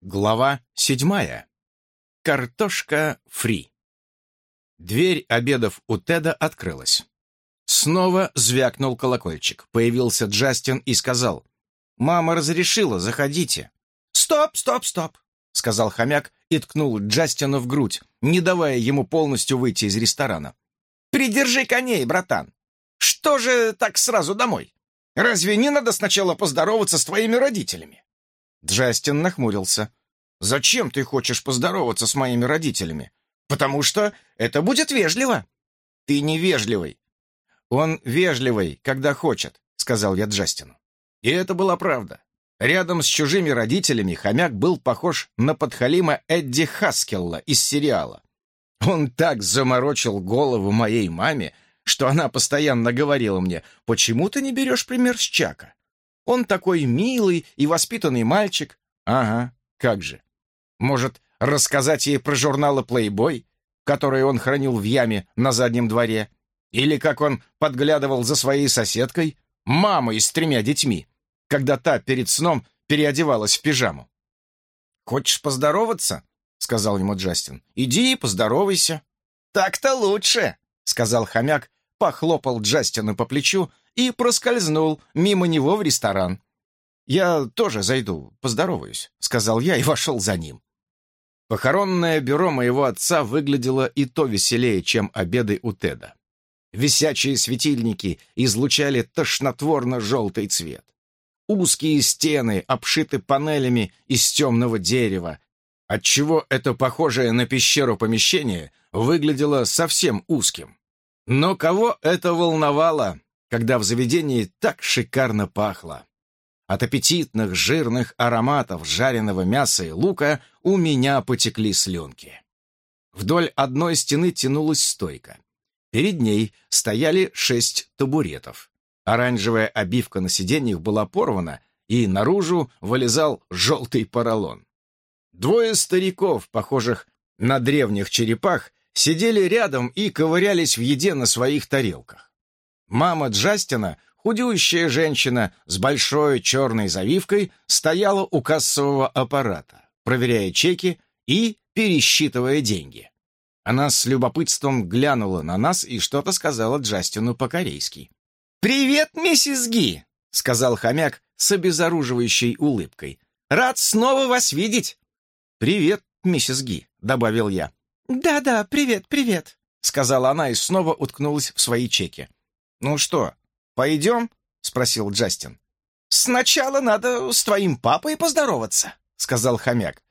Глава седьмая. Картошка фри. Дверь обедов у Теда открылась. Снова звякнул колокольчик. Появился Джастин и сказал, «Мама разрешила, заходите». «Стоп, стоп, стоп», — сказал хомяк и ткнул Джастина в грудь, не давая ему полностью выйти из ресторана. «Придержи коней, братан. Что же так сразу домой? Разве не надо сначала поздороваться с твоими родителями?» Джастин нахмурился. «Зачем ты хочешь поздороваться с моими родителями? Потому что это будет вежливо». «Ты невежливый». «Он вежливый, когда хочет», — сказал я Джастину. И это была правда. Рядом с чужими родителями хомяк был похож на подхалима Эдди Хаскелла из сериала. Он так заморочил голову моей маме, что она постоянно говорила мне, «Почему ты не берешь пример с Чака? Он такой милый и воспитанный мальчик. Ага, как же. Может, рассказать ей про журналы Playboy, которые он хранил в яме на заднем дворе? Или как он подглядывал за своей соседкой, мамой с тремя детьми, когда та перед сном переодевалась в пижаму? «Хочешь поздороваться?» — сказал ему Джастин. «Иди и поздоровайся». «Так-то лучше», — сказал хомяк, похлопал Джастина по плечу и проскользнул мимо него в ресторан. «Я тоже зайду, поздороваюсь», — сказал я и вошел за ним. Похоронное бюро моего отца выглядело и то веселее, чем обеды у Теда. Висячие светильники излучали тошнотворно-желтый цвет. Узкие стены обшиты панелями из темного дерева, отчего это похожее на пещеру помещение выглядело совсем узким. Но кого это волновало? когда в заведении так шикарно пахло. От аппетитных жирных ароматов жареного мяса и лука у меня потекли слюнки. Вдоль одной стены тянулась стойка. Перед ней стояли шесть табуретов. Оранжевая обивка на сиденьях была порвана, и наружу вылезал желтый поролон. Двое стариков, похожих на древних черепах, сидели рядом и ковырялись в еде на своих тарелках. Мама Джастина, худеющая женщина с большой черной завивкой, стояла у кассового аппарата, проверяя чеки и пересчитывая деньги. Она с любопытством глянула на нас и что-то сказала Джастину по-корейски. «Привет, миссис Ги!» — сказал хомяк с обезоруживающей улыбкой. «Рад снова вас видеть!» «Привет, миссис Ги», — добавил я. «Да-да, привет, привет», — сказала она и снова уткнулась в свои чеки. «Ну что, пойдем?» — спросил Джастин. «Сначала надо с твоим папой поздороваться», — сказал хомяк.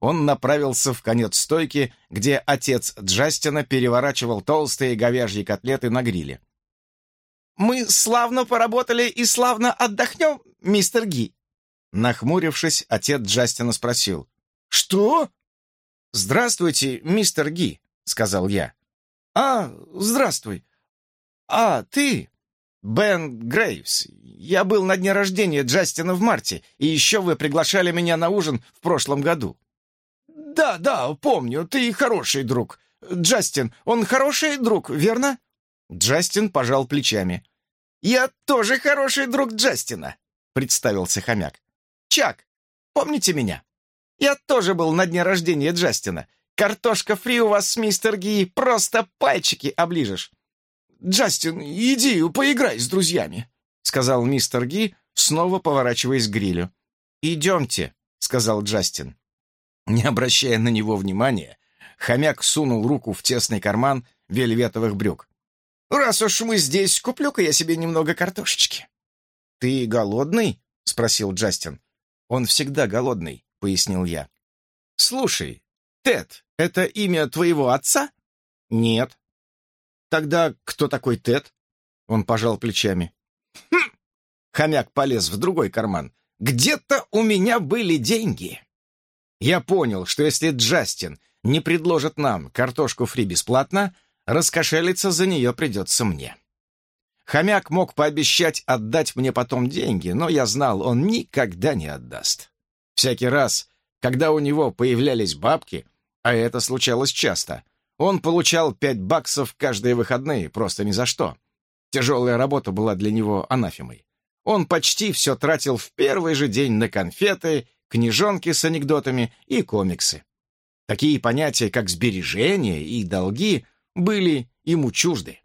Он направился в конец стойки, где отец Джастина переворачивал толстые говяжьи котлеты на гриле. «Мы славно поработали и славно отдохнем, мистер Ги». Нахмурившись, отец Джастина спросил. «Что?» «Здравствуйте, мистер Ги», — сказал я. «А, здравствуй. «А, ты?» «Бен Грейвс. Я был на дне рождения Джастина в марте, и еще вы приглашали меня на ужин в прошлом году». «Да, да, помню, ты хороший друг. Джастин, он хороший друг, верно?» Джастин пожал плечами. «Я тоже хороший друг Джастина», — представился хомяк. «Чак, помните меня? Я тоже был на дне рождения Джастина. Картошка фри у вас, мистер Ги, просто пальчики оближешь. «Джастин, иди, поиграй с друзьями», — сказал мистер Ги, снова поворачиваясь к грилю. «Идемте», — сказал Джастин. Не обращая на него внимания, хомяк сунул руку в тесный карман вельветовых брюк. «Раз уж мы здесь, куплю-ка я себе немного картошечки». «Ты голодный?» — спросил Джастин. «Он всегда голодный», — пояснил я. «Слушай, Тед, это имя твоего отца?» «Нет», Тогда кто такой Тед? Он пожал плечами. Хм! Хомяк полез в другой карман. Где-то у меня были деньги. Я понял, что если Джастин не предложит нам картошку фри бесплатно, раскошелиться за нее придется мне. Хомяк мог пообещать отдать мне потом деньги, но я знал, он никогда не отдаст. Всякий раз, когда у него появлялись бабки, а это случалось часто, он получал пять баксов каждые выходные, просто ни за что. Тяжелая работа была для него анафемой. Он почти все тратил в первый же день на конфеты, книжонки с анекдотами и комиксы. Такие понятия, как сбережения и долги, были ему чужды.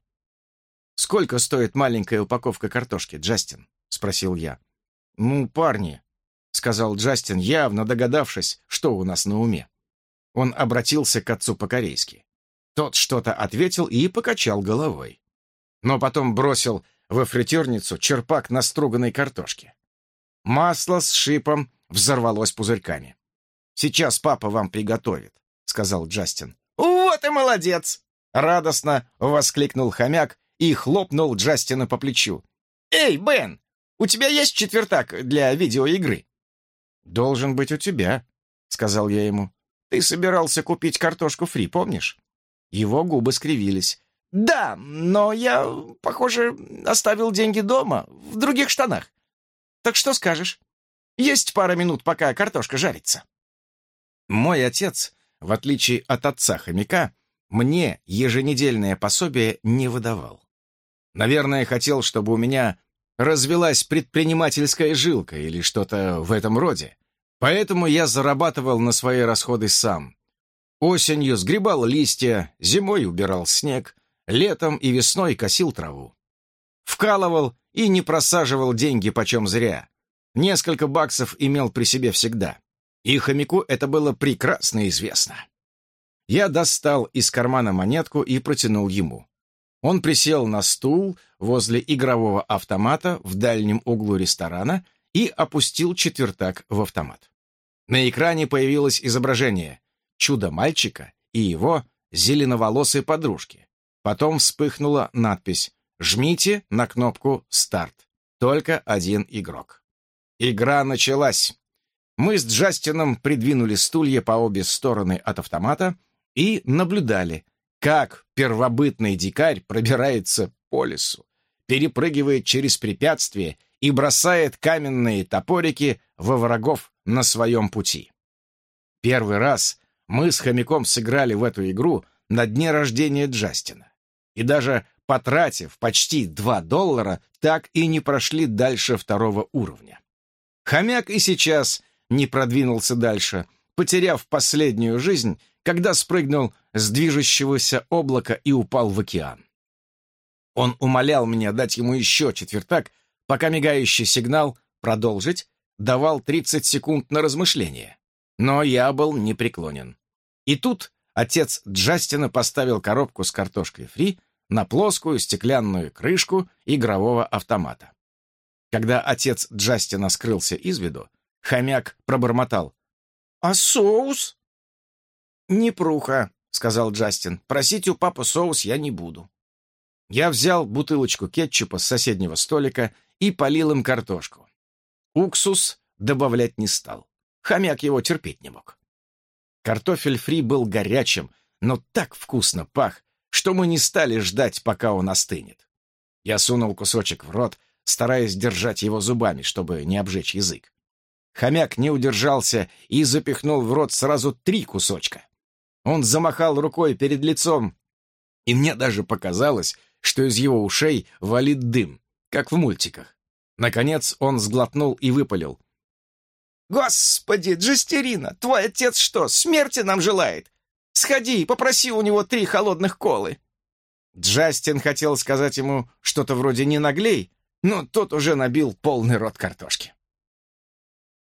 «Сколько стоит маленькая упаковка картошки, Джастин?» — спросил я. «Ну, парни», — сказал Джастин, явно догадавшись, что у нас на уме. Он обратился к отцу по-корейски. Тот что-то ответил и покачал головой. Но потом бросил во фритюрницу черпак наструганной картошки. Масло с шипом взорвалось пузырьками. «Сейчас папа вам приготовит», — сказал Джастин. «Вот и молодец!» — радостно воскликнул хомяк и хлопнул Джастина по плечу. «Эй, Бен, у тебя есть четвертак для видеоигры?» «Должен быть у тебя», — сказал я ему. «Ты собирался купить картошку фри, помнишь?» Его губы скривились. «Да, но я, похоже, оставил деньги дома, в других штанах. Так что скажешь? Есть пара минут, пока картошка жарится». Мой отец, в отличие от отца хомяка, мне еженедельное пособие не выдавал. Наверное, хотел, чтобы у меня развелась предпринимательская жилка или что-то в этом роде. Поэтому я зарабатывал на свои расходы сам. Осенью сгребал листья, зимой убирал снег, летом и весной косил траву. Вкалывал и не просаживал деньги почем зря. Несколько баксов имел при себе всегда. И хомяку это было прекрасно известно. Я достал из кармана монетку и протянул ему. Он присел на стул возле игрового автомата в дальнем углу ресторана и опустил четвертак в автомат. На экране появилось изображение чудо-мальчика и его зеленоволосой подружки. Потом вспыхнула надпись «Жмите на кнопку «Старт». Только один игрок». Игра началась. Мы с Джастином придвинули стулья по обе стороны от автомата и наблюдали, как первобытный дикарь пробирается по лесу, перепрыгивает через препятствия и бросает каменные топорики во врагов на своем пути. Первый раз мы с хомяком сыграли в эту игру на дне рождения Джастина. И даже потратив почти 2 доллара, так и не прошли дальше второго уровня. Хомяк и сейчас не продвинулся дальше, потеряв последнюю жизнь когда спрыгнул с движущегося облака и упал в океан. Он умолял меня дать ему еще четвертак, пока мигающий сигнал «продолжить» давал 30 секунд на размышление. Но я был непреклонен. И тут отец Джастина поставил коробку с картошкой фри на плоскую стеклянную крышку игрового автомата. Когда отец Джастина скрылся из виду, хомяк пробормотал. «А соус?» «Непруха», — сказал Джастин. «Просить у папы соус я не буду». Я взял бутылочку кетчупа с соседнего столика и полил им картошку. Уксус добавлять не стал. Хомяк его терпеть не мог. Картофель фри был горячим, но так вкусно пах, что мы не стали ждать, пока он остынет. Я сунул кусочек в рот, стараясь держать его зубами, чтобы не обжечь язык. Хомяк не удержался и запихнул в рот сразу три кусочка. Он замахал рукой перед лицом, и мне даже показалось, что из его ушей валит дым, как в мультиках. Наконец он сглотнул и выпалил. «Господи, Джестерина, твой отец что, смерти нам желает? Сходи и попроси у него три холодных колы». Джастин хотел сказать ему что-то вроде «не наглей», но тот уже набил полный рот картошки.